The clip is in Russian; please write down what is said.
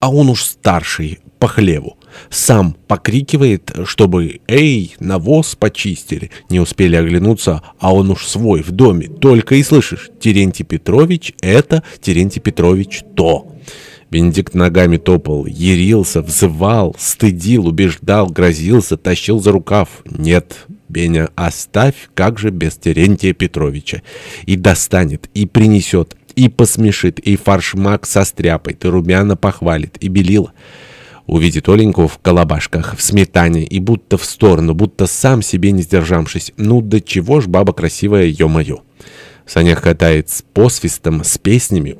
а он уж старший, по хлеву. Сам покрикивает, чтобы «Эй, навоз почистили!» Не успели оглянуться, а он уж свой в доме. Только и слышишь «Терентий Петрович — это Терентий Петрович то!» Бенедикт ногами топал, ярился, взывал, стыдил, убеждал, грозился, тащил за рукав. Нет, Беня, оставь, как же без Терентия Петровича. И достанет, и принесет, и посмешит, и фаршмак состряпает, и румяна похвалит, и белила. Увидит Оленьку в колобашках, в сметане, и будто в сторону, будто сам себе не сдержавшись. Ну, да чего ж баба красивая, ё-моё. В санях катает с посвистом, с песнями.